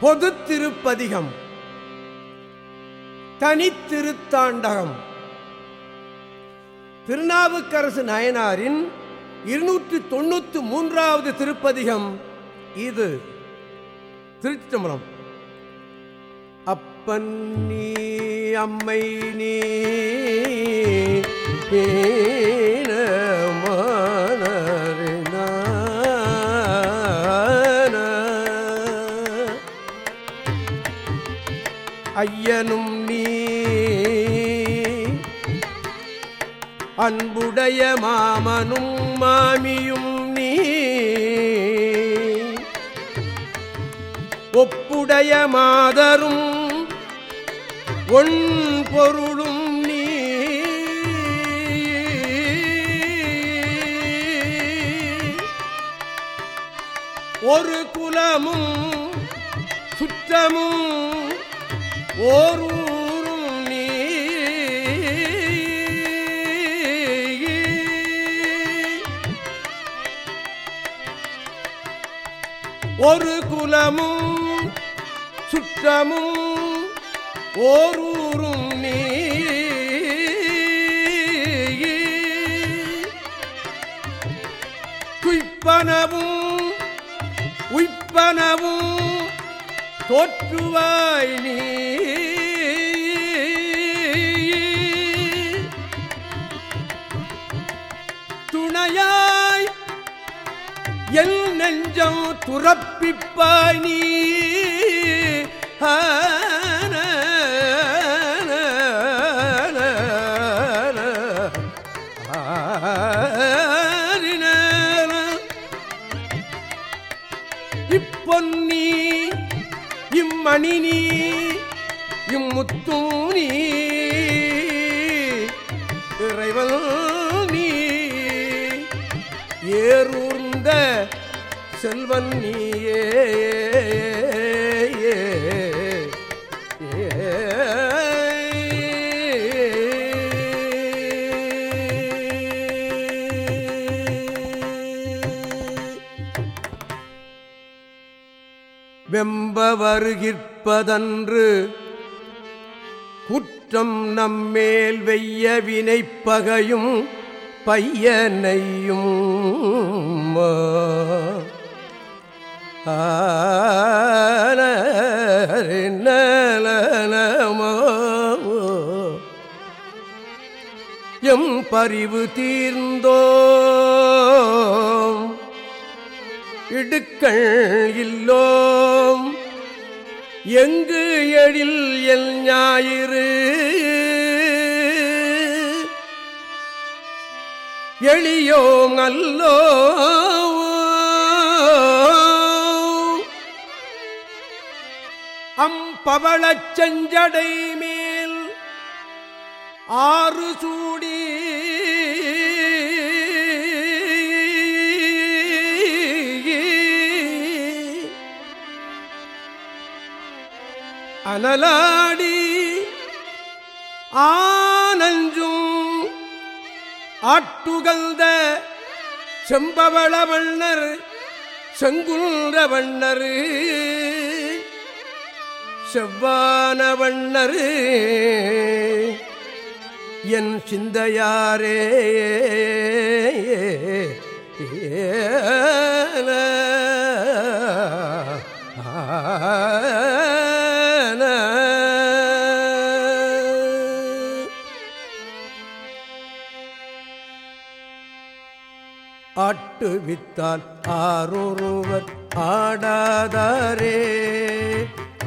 பொது திருப்பதிகம் தனித்திருத்தாண்டகம். திருநாவுக்கரசு நயனாரின் இருநூற்றி தொண்ணூத்தி மூன்றாவது திருப்பதிகம் இது. திருச்சிதம்பரம் அப்பன் நீ அம்மை நீ ஐயனும் நீ. அன்புடைய மாமனும் மாமியும் நீ. ஒப்புடைய மாதரும் ஒன் பொருளும் நீ. ஒரு குலமும் சுற்றமும் ஓரூரும் நீ. ஒரு குலமும் சுற்றமும் ஓரூரும் நீ. குய்ப்பனவும் உய்ப்பனவும் தோற்றுவாய் நீ. துணையாய் எல் நெஞ்சம் துறப்பிப்பாய் நீ. நீ இறைவன் நீ ஏறூர்ந்த செல்வன் நீயே. வெம்ப வருகிற்பதன்று குற்றம் நம்மேல் வெய்ய வினைப்பகையும் பையனையும். எம் பறிவு தீர்ந்தோ இடுக்கள் இல்லோம். எங்கு எழில் எல் ஞாயிறு? எளியோம் அல்லோ அம்பவளச் செஞ்சடை மேல் ஆறு சூடி அனலாடி ஆனஞ்சும் ஆட்டுகழ்ந்த செம்பவள வண்ணர் செங்குன்ற வண்ணர் செவ்வான வண்ணர் என் சிந்தையாரே ஏ வித்தால் ஆரொருவர் ஆடாதாரே.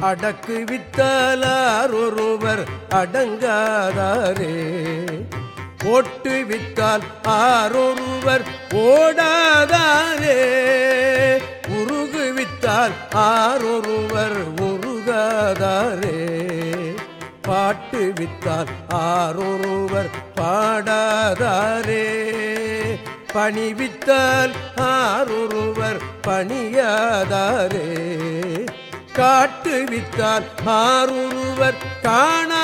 அடக்கு வித்தால் ஆரொருவர் அடங்காதாரே. ஓட்டு வித்தால் ஆரொருவர் ஓடாதாரே. உருகு வித்தால் ஆரொருவர் உருகாதாரே. பாட்டு வித்தால் ஆரொருவர் பாடாதாரே. பணிவித்தால் ஆரொருவர் பணியாதாரே. காட்டுவித்தால் ஆரொருவர் காணாதாரே.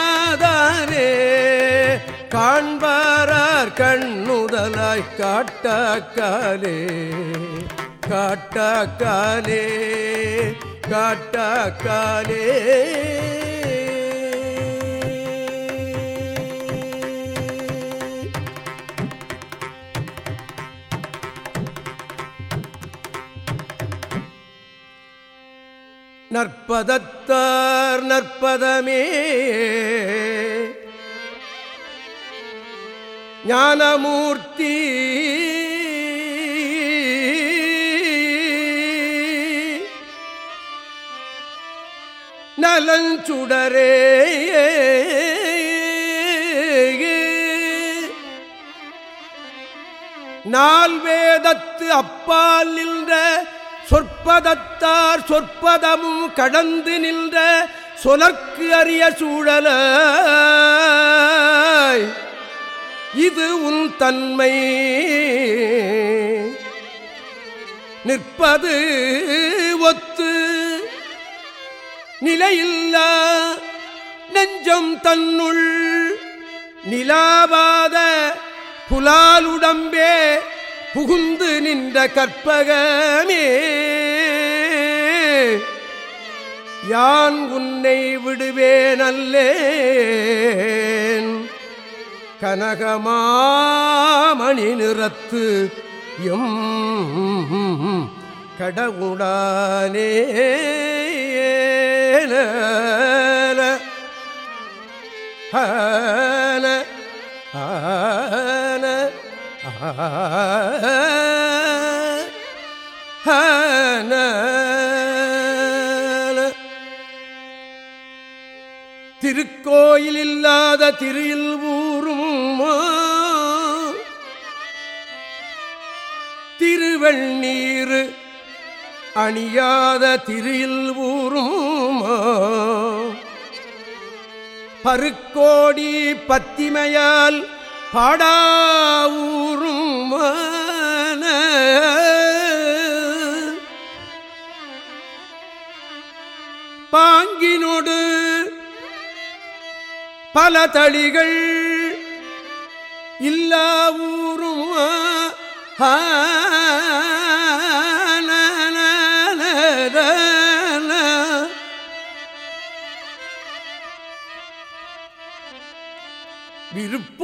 காண்பாரார் கண்ணுதலாய் காட்டாக்காலே. காட்டாக்காலே காட்டாக்காலே. நற்பதத்தார் நற்பதமே. ஞானமூர்த்தி. நலஞ்சுடரே நால்வேதத்து அப்பால் நின்ற சொற்பதத்தார் சொற்பதமும் கடந்து நின்ற சொலர்க்கு அறிய சூழல. இது உன் தன்மை. நிற்பது ஒத்து நிலையில்லா. நெஞ்சம் தன்னுள் நிலாவாத புலாலுடம்பே புகுந்து நின்ற கற்பகமே யான் உன்னை விடுவேனல்லேன். கனகமாமணி நிறத்து எம் கடவுடானே ஹன ஆ திருக்கோயில் இல்லாத திரியில் ஊரும் திருவெண்ணீர் அணியாத திரியில் ஊரும் பருக்கோடி பத்திமையால் பாடாவூரும் பாங்கினோடு பல தளிகள் இல்லா ஊரும்.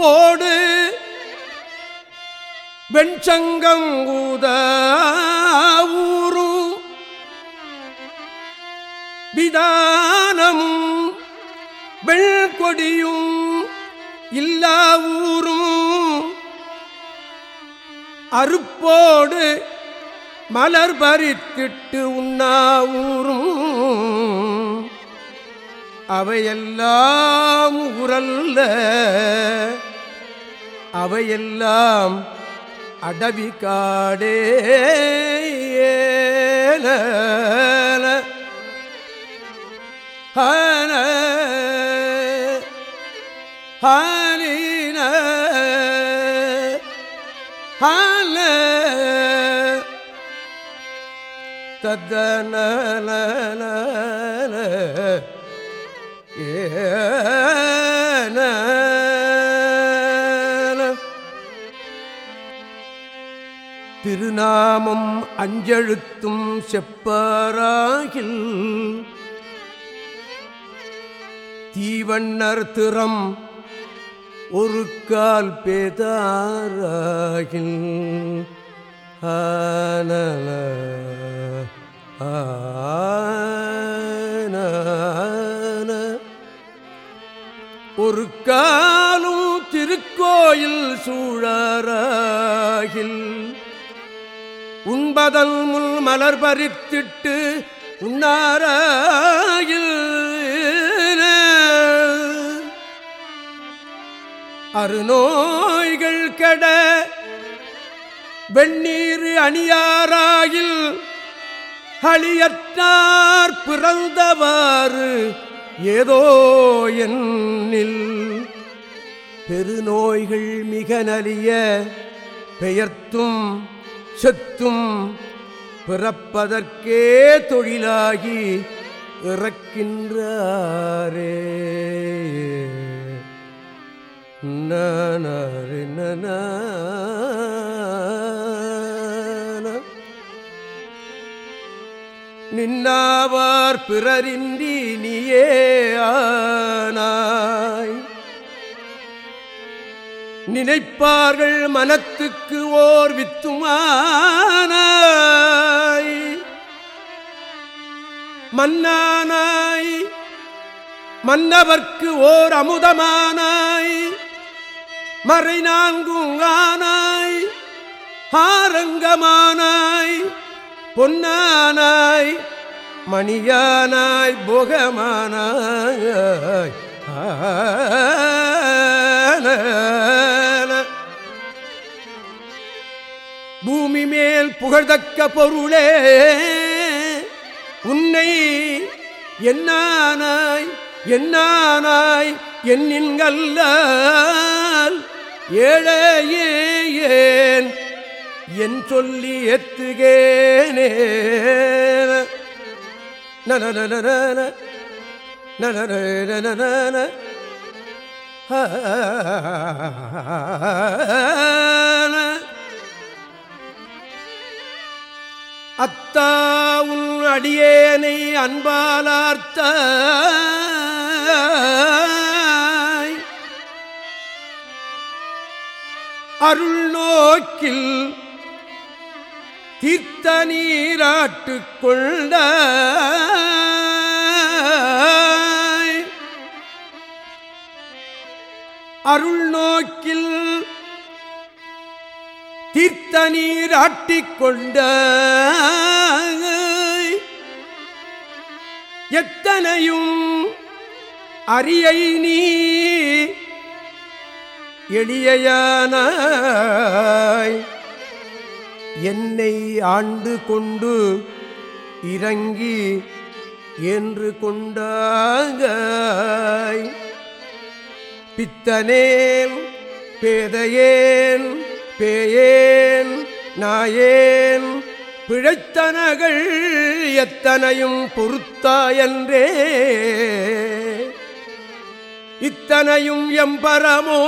போடு. வெண்சங்கம் ஊத ஊரும். விதானமும் வெள்கொடியும் இல்லா ஊரும். அருப்போடு மலர் பறித்திட்டு உண்ணா ஊரும். அவையெல்லாம் உரல்ல. அவையெல்லாம் அடவி காடே ஹன ஹாலின ஹால தத்தன திருநாமம் அஞ்செழுத்தும் செப்பராகில். தீவண்ணர் திறம் ஒரு கால் பேதாராகில் ஆனல ஆன ஒரு காலும் திருக்கோயில் சூழராகில். உண்பதல் முள் மலர் பறித்திட்டு உண்ணாராயில். அருநோய்கள் கெட வெண்ணீர் அணியாராயில். அழியற்றார் பிறந்தவாறு ஏதோ என்னில். பெருநோய்கள் மிக நலிய பெயர்த்தும் செத்தும் பிறப்பதற்கே தொழிலாகி இறக்கின்றாரே. நனரி நன நின்னாவார் பிறரின்றி நீயே ஆனாய். நினைப்பார்கள் மனத்துக்கு ஓர் வித்துமானாய். மன்னானாய். மன்னவர்க்கு ஓர் அமுதமானாய். மறை நான்குங்கானாய். ஆரங்கமானாய். பொன்னானாய். மணியானாய். போகமானாய். பூமி புகழ்தக்க பொருளே உன்னை என்னானாய் என்னானாய் என்னின்கல்ல ஏழையே ஏன் என் சொல்லி எத்துகேனே நன நன அத்தா உன் அடியேனை அன்பாலார்த்த அருள் நோக்கில் தீர்த்த நீராட்டு கொண்ட அருள் நோக்கில் தீர்த்த நீர் ஆட்டிக்கொண்ட எத்தனையும் அரியை நீ எளியான என்னை ஆண்டு கொண்டு இறங்கி என்று கொண்டாங்க பித்தனேன் பேதையேன் பேயேன் நாயேன். பிழைத்தனகள் எத்தனையும் பொறுத்தாயன்றே இத்தனையும் எம்பரமோ.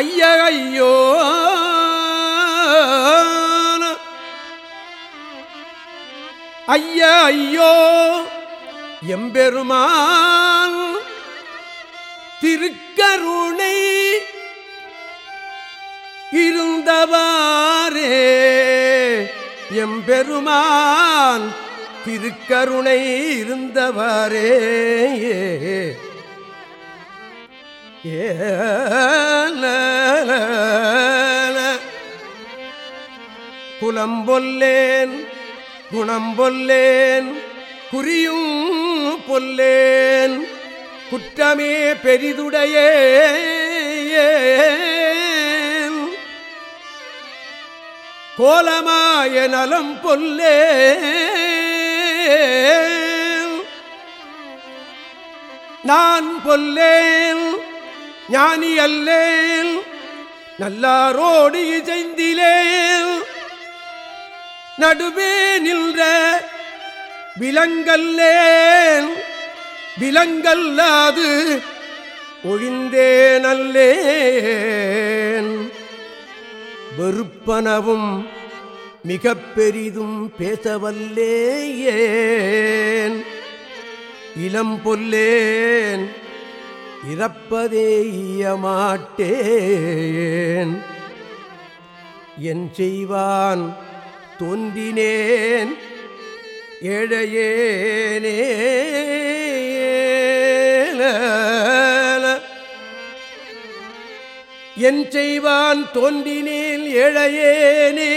ஐய ஐயோ ஐய ஐயோ எம்பெருமான் திருக்கருணை இருந்தவாரே எம்பெருமான் திருக்கருணை இருந்தவாரே. புலம்பொல்லேன் குணம்பொல்லேன் குறியும் பொல்லேன் குற்றமே பெரிதுடையே. கோலமாய நலம் பொல்லே. நான் பொல்லேன் ஞானி அல்லேன் நல்லாரோடு இசைந்திலேன் நடுவே நின்ற விலங்கல்லேன் விலங்கல்லாது ஒழிந்தே நல்லேன் வெறுப்பனவும் மிக பெரிதும் பேசவல்லேயேன். இளம் பொல்லேன் இறப்பதே என் செய்வான் தோன்றினேன் ஏழையேனே என் செய்வான் தோன்றினேல் ஏழையேனே.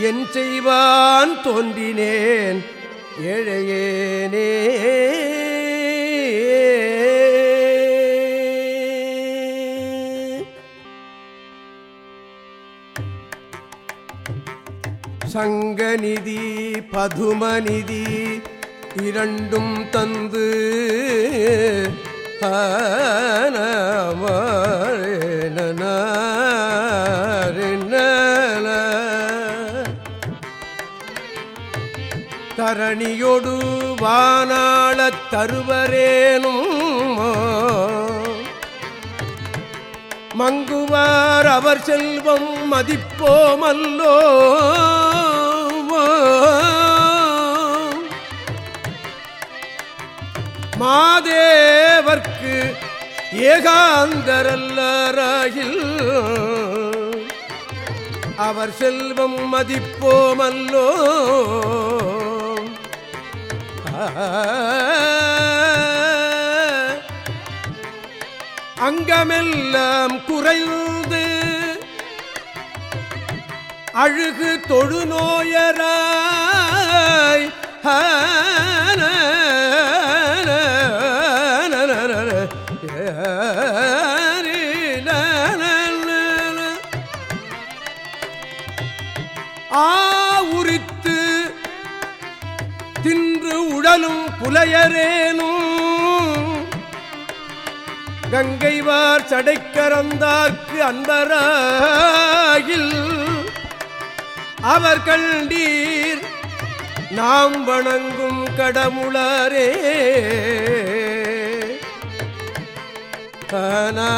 என் செய்வான் தோன்றினேன் ஏழையேனே. சங்கநிதி பதுமநிதி இரண்டும் தந்து தரணியொடு வானாளத் தருவரேனும் மங்குவார் அவர் செல்வம் மதிப்போமல்லோ. ஏகாந்தரல்லராகில் அவர் செல்வம் மதிப்போமல்லோ. அங்கமெல்லாம் குறைந்து அழுகு தொழுநோயரா. புலையரேனும் கங்கைவார் சடைக்கரந்தார்க்கு அன்பராகில் அவர் கண்டீர் நாம் வணங்கும் கடமுளரே. ஆனா